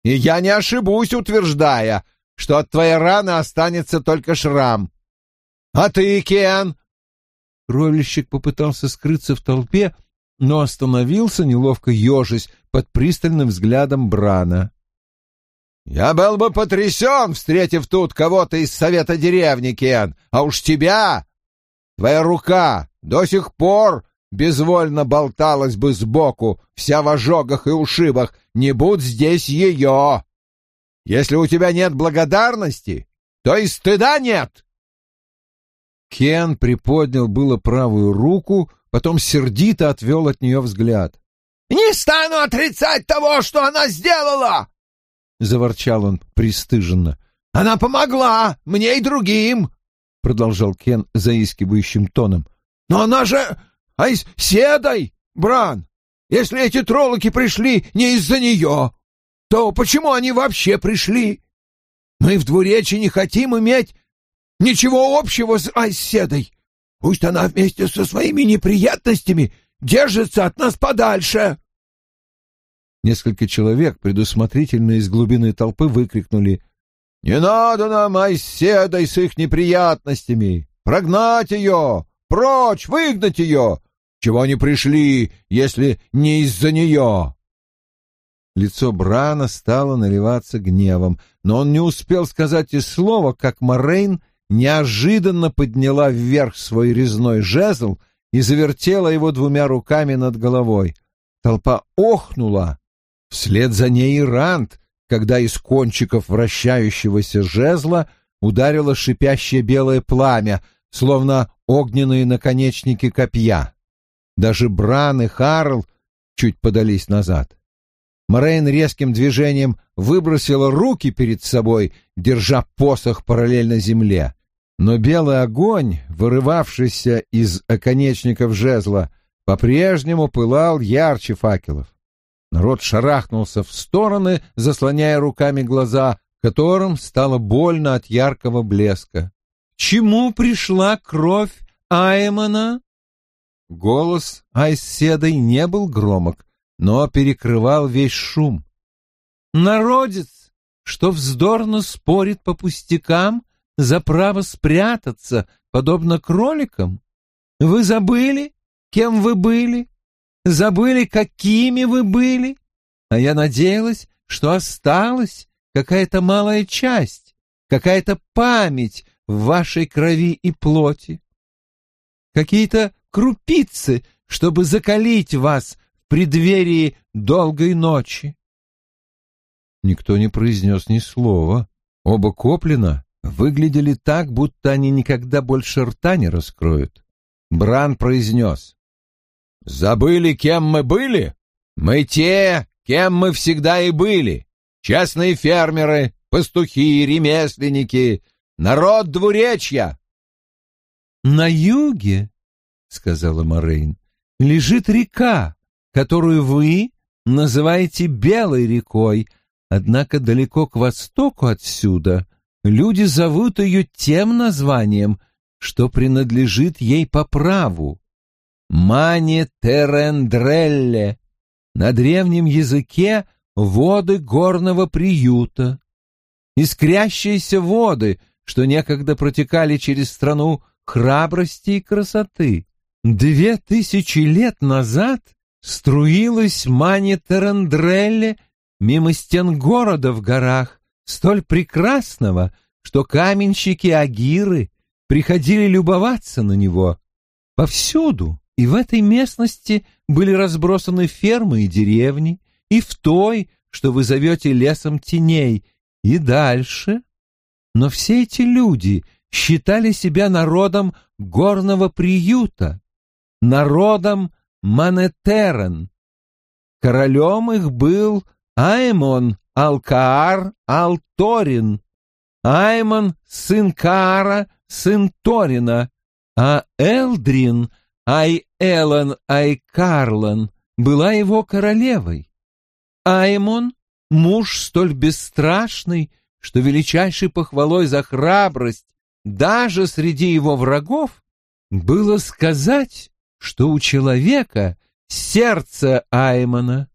[SPEAKER 2] и я не ошибусь, утверждая, что от твоей раны останется только шрам. А ты, Кен?»
[SPEAKER 1] Кровельщик попытался скрыться в толпе, но остановился, неловко ежась, под пристальным взглядом Брана.
[SPEAKER 2] «Я был бы потрясен, встретив тут кого-то из совета деревни, Кен, а уж тебя! Твоя рука до сих пор безвольно болталась бы сбоку, вся в ожогах и ушибах, не будь здесь ее. Если у тебя нет благодарности, то и стыда нет.
[SPEAKER 1] Кен приподнял было правую руку, потом сердито отвел от нее взгляд.
[SPEAKER 2] «Не стану отрицать того, что она сделала!» — заворчал он пристыженно. «Она помогла мне и другим!» — продолжал Кен заискивающим тоном. «Но она же а из седой, Бран. Если эти троллоки пришли не из-за нее, то почему они вообще пришли? Мы в двуречи не хотим иметь ничего общего с Айседой. Пусть она вместе со своими неприятностями держится от нас подальше.
[SPEAKER 1] Несколько человек, предусмотрительно из глубины толпы, выкрикнули «Не надо нам Айседой с их неприятностями! Прогнать ее! Прочь! Выгнать ее! Чего они пришли, если не из-за нее?» Лицо Брана стало наливаться гневом, но он не успел сказать и слова, как Морейн неожиданно подняла вверх свой резной жезл и завертела его двумя руками над головой. Толпа охнула. Вслед за ней и Рант, когда из кончиков вращающегося жезла ударило шипящее белое пламя, словно огненные наконечники копья. Даже Бран и Харл чуть подались назад. Морейн резким движением выбросила руки перед собой, держа посох параллельно земле. Но белый огонь, вырывавшийся из оконечников жезла, по-прежнему пылал ярче факелов. Народ шарахнулся в стороны, заслоняя руками глаза, которым стало больно от яркого блеска. «Чему пришла кровь Аймана?» Голос Айседой не был громок, но перекрывал весь шум. «Народец, что вздорно спорит по пустякам за право спрятаться, подобно кроликам? Вы забыли, кем вы были? Забыли, какими вы были? А я надеялась, что осталась какая-то малая часть, какая-то память в вашей крови и плоти. Какие-то крупицы, чтобы закалить вас в преддверии долгой ночи. Никто не произнес ни слова. Оба Коплина выглядели так, будто они никогда больше рта не раскроют. Бран произнес. «Забыли, кем мы были? Мы те, кем мы всегда и были. Частные фермеры, пастухи, ремесленники, народ двуречья». «На юге — сказала Морейн, — лежит река, которую вы называете Белой рекой, однако далеко к востоку отсюда люди зовут ее тем названием, что принадлежит ей по праву — Мане Терендрелле, на древнем языке воды горного приюта. Искрящиеся воды, что некогда протекали через страну храбрости и красоты. Две тысячи лет назад струилась Мани Терендрелле
[SPEAKER 3] мимо стен города в горах, столь прекрасного, что каменщики-агиры приходили любоваться на него. Повсюду и в этой местности были разбросаны фермы и деревни, и в той, что вы зовете лесом теней, и дальше. Но все эти люди считали себя народом горного приюта, народом Манетерен. Королем их был Аймон Алкаар Алторин, Аймон сын Каара, сын Торина, а Элдрин Ай Элан Ай Карлан была его королевой. Аймон — муж столь бесстрашный, что величайшей похвалой за храбрость даже среди его врагов было сказать, что у человека сердце Аймона.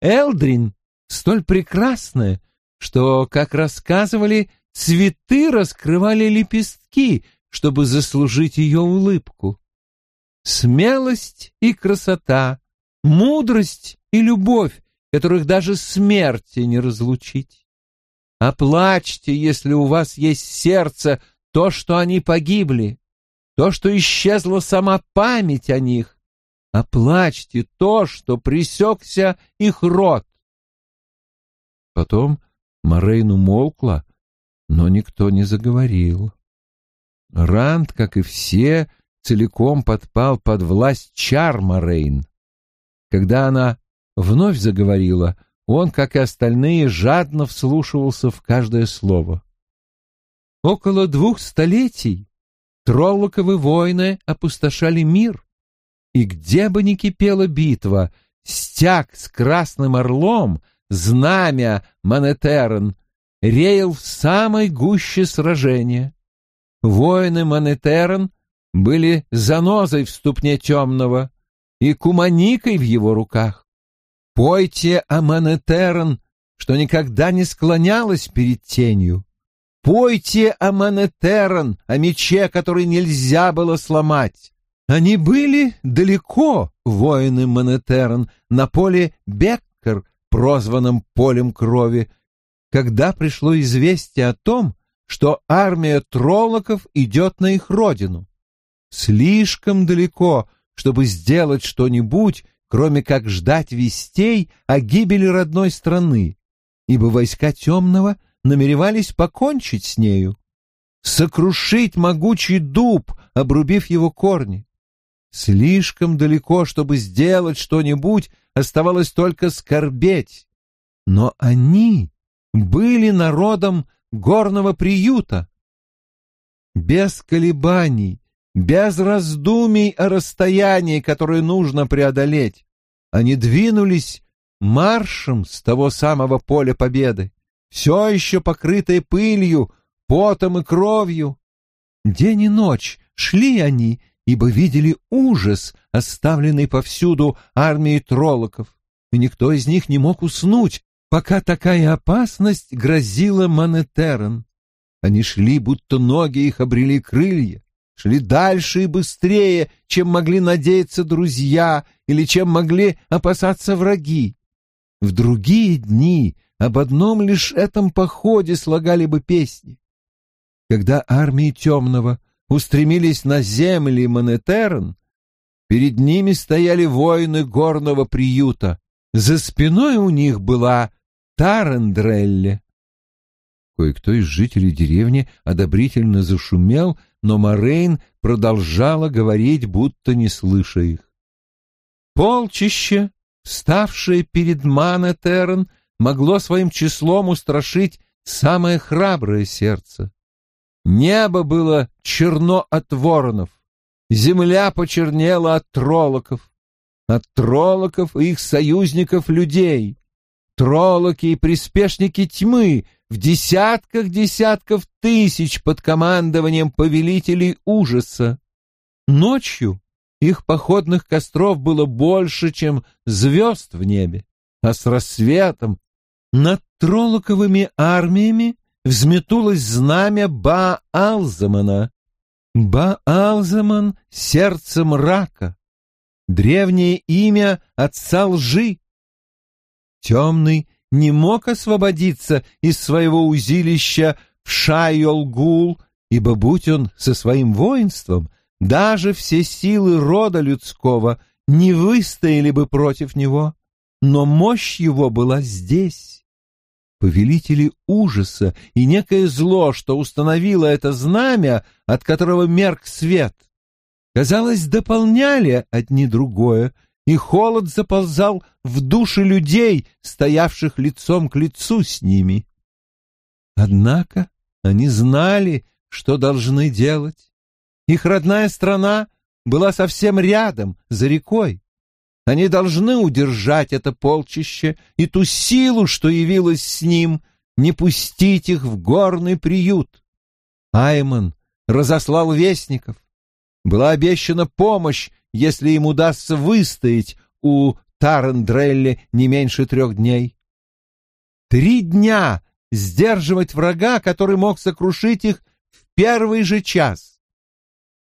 [SPEAKER 3] Элдрин столь прекрасное, что, как рассказывали, цветы раскрывали лепестки, чтобы заслужить ее улыбку. Смелость и красота, мудрость и любовь, которых даже смерти не разлучить. Оплачьте, если у вас есть сердце, то, что они погибли, то, что исчезла сама память о них. Оплачьте то, что пресекся их род. Потом Морейн умолкла, но никто не заговорил. Ранд, как и все, целиком подпал под власть чар Морейн. Когда она вновь заговорила, он, как и остальные, жадно вслушивался в каждое слово. Около двух столетий Троллоковы воины опустошали мир, и где бы ни кипела битва, стяг с красным орлом, знамя Манетерн, реял в самой гуще сражения. Воины Манетерн были занозой в ступне темного и куманикой в его руках. Пойте о Манетерн, что никогда не склонялась перед тенью. Пойте о Манетерн, о мече, который нельзя было сломать. Они были далеко, воины Манетерн, на поле Беккер, прозванном полем крови, когда пришло известие о том, что армия троллоков идет на их родину. Слишком далеко, чтобы сделать что-нибудь, кроме как ждать вестей о гибели родной страны, ибо войска темного намеревались покончить с нею, сокрушить могучий дуб, обрубив его корни. Слишком далеко, чтобы сделать что-нибудь, оставалось только скорбеть. Но они были народом горного приюта. Без колебаний, без раздумий о расстоянии, которое нужно преодолеть, они двинулись маршем с того самого поля победы, все еще покрытое пылью, потом и кровью. День и ночь шли они, ибо видели ужас, оставленный повсюду армией троллоков, и никто из них не мог уснуть, пока такая опасность грозила Манетерн. Они шли, будто ноги их обрели крылья, шли дальше и быстрее, чем могли надеяться друзья или чем могли опасаться враги. В другие дни об одном лишь этом походе слагали бы песни. Когда армии темного устремились на земли Монетерн, перед ними стояли воины горного приюта. За спиной у них была Тарендрелле. Кое-кто из жителей деревни одобрительно зашумел, но Морейн продолжала говорить, будто не слыша их. Полчище, ставшее перед Манетерн, могло своим числом устрашить самое храброе сердце. Небо было черно от воронов, земля почернела от троллоков, от троллоков и их союзников людей троллоки и приспешники тьмы в десятках десятков тысяч под командованием повелителей ужаса. Ночью их походных костров было больше, чем звезд в небе, а с рассветом над троллоковыми армиями взметулось знамя Ба-Алзамана. Ба-Алзаман — сердце мрака, древнее имя отца лжи, Темный не мог освободиться из своего узилища в Шайолгул, ибо будь он со своим воинством, даже все силы рода людского не выстояли бы против него, но мощь его была здесь. Повелители ужаса и некое зло, что установило это знамя, от которого мерк свет, казалось, дополняли одни другое, и холод заползал в души людей, стоявших лицом к лицу с ними. Однако они знали, что должны делать. Их родная страна была совсем рядом, за рекой. Они должны удержать это полчище и ту силу, что явилась с ним, не пустить их в горный приют. Айман разослал вестников. Была обещана помощь, если им удастся выстоять у Тарендрелли не меньше трех дней. Три дня сдерживать врага, который мог сокрушить их в первый же час.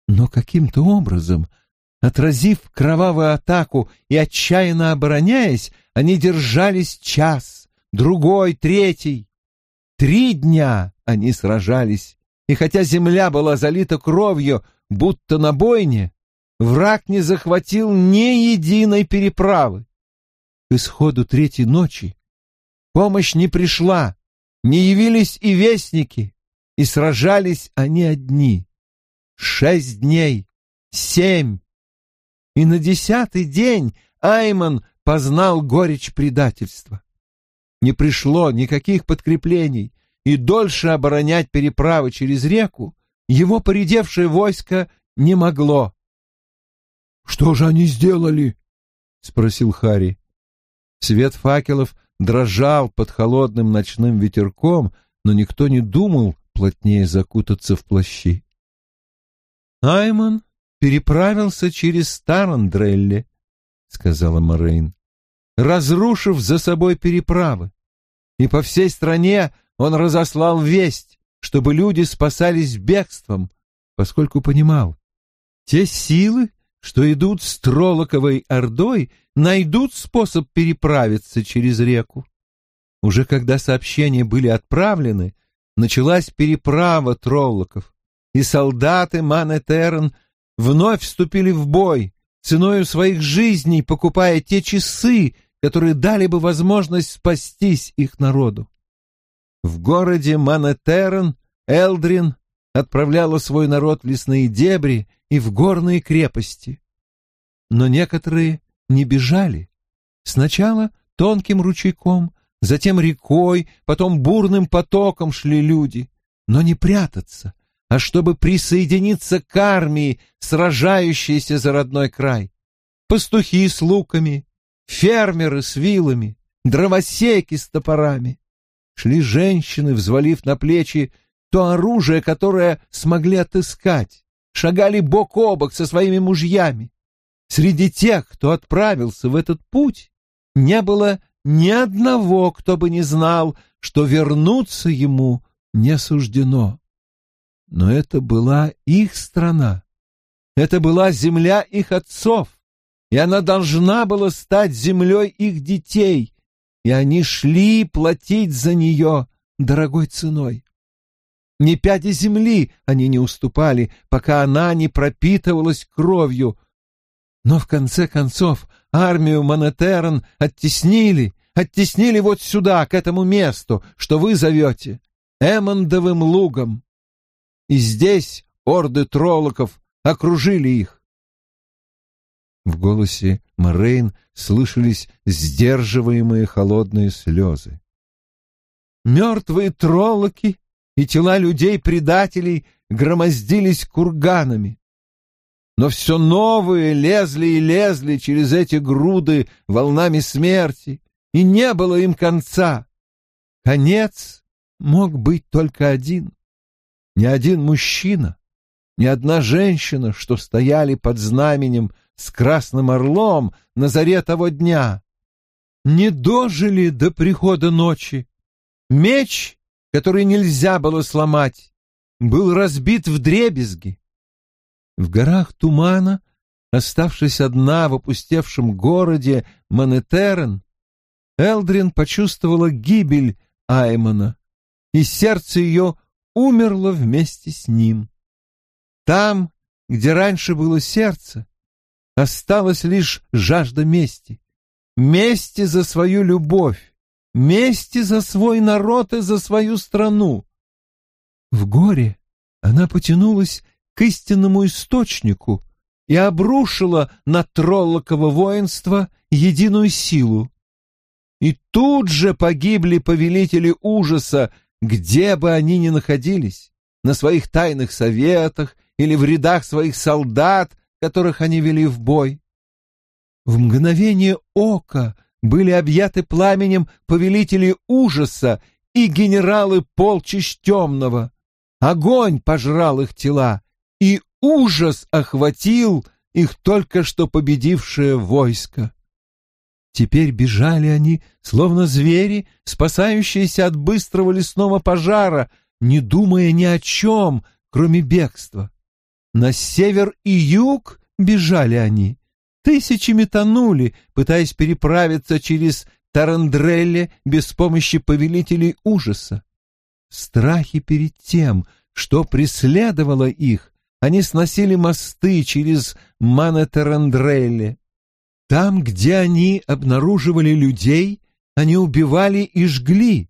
[SPEAKER 3] Но каким-то образом, отразив кровавую атаку и отчаянно обороняясь, они держались час, другой, третий. Три дня они сражались, и хотя земля была залита кровью, будто на бойне, враг не захватил ни единой переправы. К исходу третьей ночи помощь не пришла, не явились и вестники, и сражались они одни шесть дней, семь. И на десятый день Айман познал горечь предательства. Не пришло никаких подкреплений, и дольше оборонять переправы через реку его поредевшее войско не могло. — Что же они сделали? — спросил Хари. Свет факелов дрожал под холодным ночным ветерком, но никто не думал плотнее закутаться в плащи. Айман переправился через Старандрелли, — сказала Морейн, — разрушив за собой переправы. И по всей стране он разослал весть, чтобы люди спасались бегством, поскольку понимал, те силы, что идут с Тролоковой Ордой, найдут способ переправиться через реку. Уже когда сообщения были отправлены, началась переправа Троллоков и солдаты Манетерн вновь вступили в бой, ценою своих жизней покупая те часы, которые дали бы возможность спастись их народу. В городе Манетерн Элдрин отправляла свой народ в лесные дебри и в горные крепости. Но некоторые не бежали. Сначала тонким ручейком, затем рекой, потом бурным потоком шли люди, но не прятаться, а чтобы присоединиться к армии, сражающейся за родной край. Пастухи с луками, фермеры с вилами, дровосеки с топорами. Шли женщины, взвалив на плечи то оружие, которое смогли отыскать, шагали бок о бок со своими мужьями. Среди тех, кто отправился в этот путь, не было ни одного, кто бы не знал, что вернуться ему не суждено. Но это была их страна. Это была земля их отцов, и она должна была стать землей их детей, и они шли платить за нее дорогой ценой. Ни пяти земли они не уступали, пока она не пропитывалась кровью. Но в конце концов армию Монетерн оттеснили, оттеснили вот сюда, к этому месту, что вы зовете Эммондовым лугом и здесь орды троллоков окружили их. В голосе Морейн слышались сдерживаемые холодные слезы. Мертвые троллоки и тела людей-предателей громоздились курганами. Но все новые лезли и лезли через эти груды волнами смерти, и не было им конца. Конец мог быть только один ни один мужчина, ни одна женщина, что стояли под знаменем с красным орлом на заре того дня, не дожили до прихода ночи. Меч, который нельзя было сломать, был разбит в дребезги. В горах тумана, оставшись одна в опустевшем городе Монетерн, Элдрин почувствовала гибель Аймана, и сердце ее умерло вместе с ним. Там, где раньше было сердце, осталась лишь жажда мести. Мести за свою любовь, мести за свой народ и за свою страну. В горе она потянулась к истинному источнику и обрушила на Троллоково воинство единую силу. И тут же погибли повелители ужаса, где бы они ни находились, на своих тайных советах или в рядах своих солдат, которых они вели в бой. В мгновение ока были объяты пламенем повелители ужаса и генералы полчищ темного. Огонь пожрал их тела, и ужас охватил их только что победившее войско. Теперь бежали они, словно звери, спасающиеся от быстрого лесного пожара, не думая ни о чем, кроме бегства. На север и юг бежали они. Тысячами тонули, пытаясь переправиться через Тарандрелле без помощи повелителей ужаса. Страхи перед тем, что преследовало их, они сносили мосты через Манетерандрелле. Там, где они обнаруживали людей, они убивали и жгли.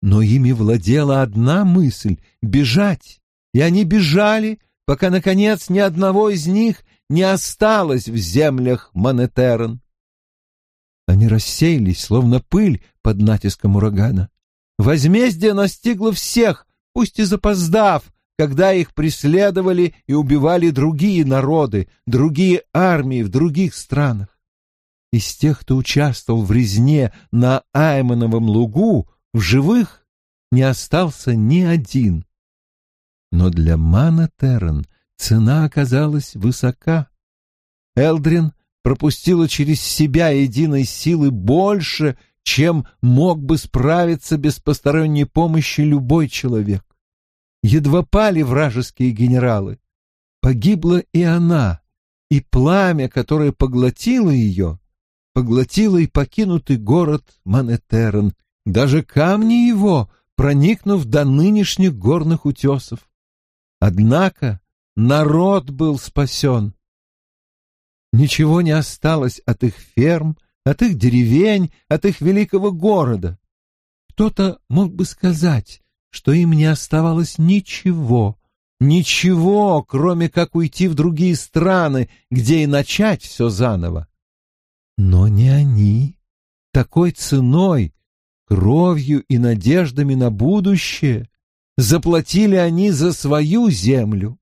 [SPEAKER 3] Но ими владела одна мысль — бежать. И они бежали, пока, наконец, ни одного из них не осталось в землях Манетерн. Они рассеялись, словно пыль под натиском урагана. Возмездие настигло всех, пусть и запоздав, когда их преследовали и убивали другие народы, другие армии в других странах. Из тех, кто участвовал в резне на Аймановом лугу, в живых не остался ни один. Но для Мана Террен цена оказалась высока. Элдрин пропустила через себя единой силы больше, чем мог бы справиться без посторонней помощи любой человек. Едва пали вражеские генералы. Погибла и она, и пламя, которое поглотило ее, поглотило и покинутый город Манетерн, даже камни его, проникнув до нынешних горных утесов. Однако народ был спасен. Ничего не осталось от их ферм, от их деревень, от их великого города. Кто-то мог бы сказать, что им не оставалось ничего, ничего, кроме как уйти в другие страны, где и начать все заново. Но не они. Такой ценой, кровью и надеждами на будущее заплатили они за свою землю,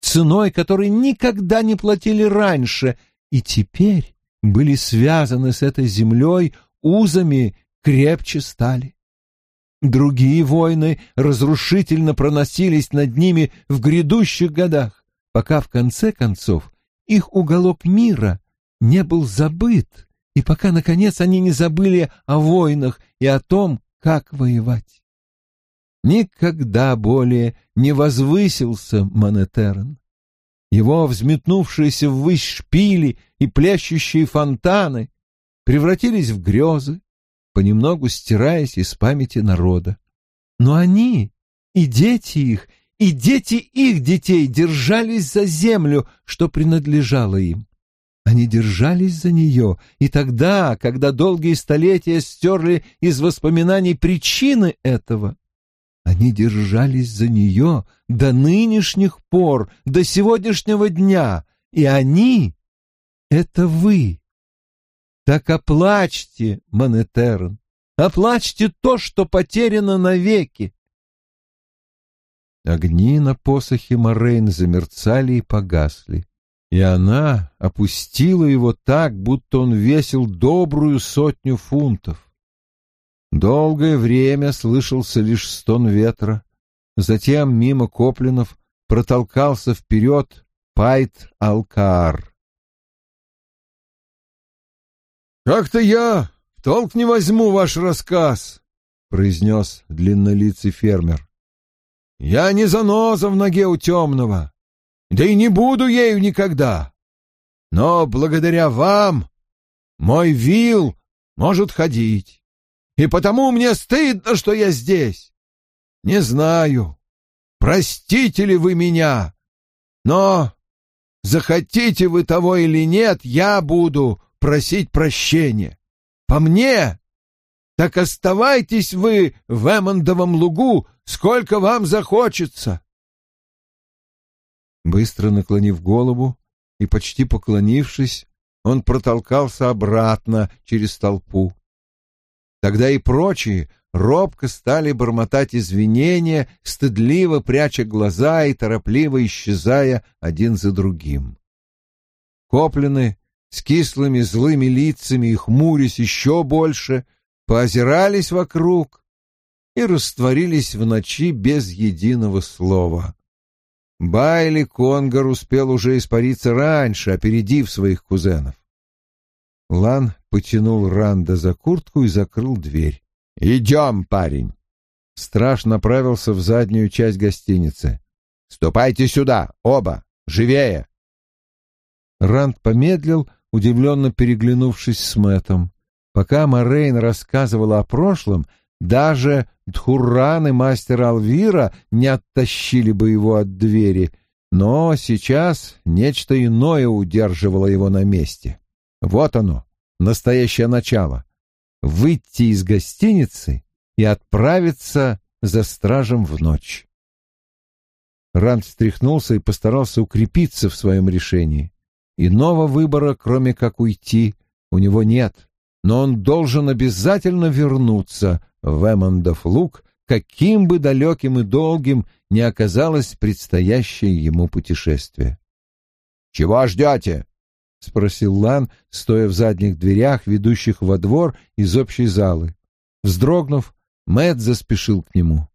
[SPEAKER 3] ценой, которой никогда не платили раньше, и теперь были связаны с этой землей узами крепче стали. Другие войны разрушительно проносились над ними в грядущих годах, пока в конце концов их уголок мира не был забыт, и пока, наконец, они не забыли о войнах и о том, как воевать. Никогда более не возвысился Монетерн. Его взметнувшиеся ввысь шпили и плящущие фонтаны превратились в грезы, понемногу стираясь из памяти народа. Но они и дети их, и дети их детей держались за землю, что принадлежало им. Они держались за нее, и тогда, когда долгие столетия стерли из воспоминаний причины этого, они держались за нее до нынешних пор, до сегодняшнего дня, и они — это вы. Так оплачьте, Монетерн, оплачьте то, что потеряно навеки. Огни на посохе Морейн замерцали и погасли, и она опустила его так, будто он весил добрую сотню фунтов. Долгое время слышался лишь стон ветра. Затем мимо Коплинов протолкался вперед Пайт Алкаар.
[SPEAKER 2] «Как-то я в толк не возьму ваш рассказ», — произнес длиннолицый фермер. «Я не заноза в ноге у темного, да и не буду ею никогда. Но благодаря вам мой вил может ходить. и потому мне стыдно, что я здесь. Не знаю, простите ли вы меня, но захотите вы того или нет, я буду просить прощения. По мне, так оставайтесь вы в Эммондовом лугу, сколько вам захочется.
[SPEAKER 1] Быстро наклонив голову и почти поклонившись, он протолкался обратно через толпу. Тогда и прочие робко стали бормотать извинения, стыдливо пряча глаза и торопливо исчезая один за другим. Коплены с кислыми злыми лицами и хмурясь еще больше, поозирались вокруг и растворились в ночи без единого слова. Байли Конгар успел уже испариться раньше, опередив своих кузенов. Лан потянул Ранда за куртку и закрыл дверь.
[SPEAKER 2] «Идем, парень!»
[SPEAKER 1] Страж направился в заднюю часть гостиницы.
[SPEAKER 2] «Ступайте сюда, оба! Живее!»
[SPEAKER 1] Ранд помедлил, удивленно переглянувшись с Мэтом. Пока Морейн рассказывала о прошлом, даже Дхурран и мастер Алвира не оттащили бы его от двери, но сейчас нечто иное удерживало его на месте. Вот оно, настоящее начало. Выйти из гостиницы и отправиться за стражем в ночь. Ранд встряхнулся и постарался укрепиться в своем решении. Иного выбора, кроме как уйти, у него нет, но он должен обязательно вернуться в Эммондов луг, каким бы далеким и долгим ни оказалось предстоящее ему путешествие.
[SPEAKER 2] «Чего ждете?»
[SPEAKER 1] — спросил Лан, стоя в задних дверях, ведущих во двор из общей залы. Вздрогнув, Мэтт заспешил к нему.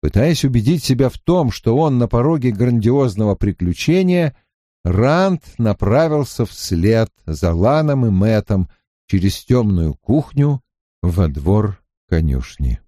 [SPEAKER 1] Пытаясь убедить себя в том, что он на пороге грандиозного приключения, Ранд направился вслед за Ланом и Мэттом через темную кухню во двор конюшни.